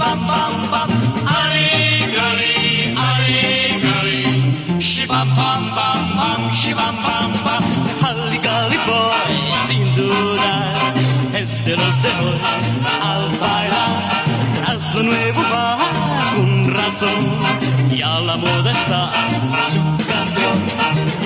bam bam bam, ali gali, ali gali, shi bam bam bam. Bam, shi bam bam. Bam, ali gali boys sin duda es de los de hoy al bailar, tras lo nuevo va con razón y a la moda está su canción.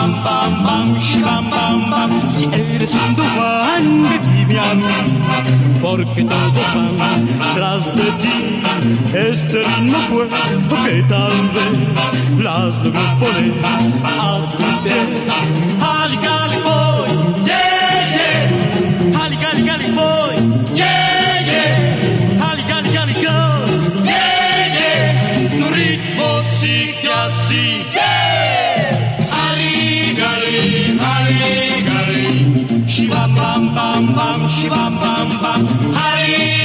bam bam bam shibam bam bam. Si eres un tufán de Vivian porque todos van tras de ti. Este ritmo cuerpo que tal vez las logró poner a tus pies al California yeah yeah. Al California yeah yeah. Su ritmo sigue así. bam bam bam. Hari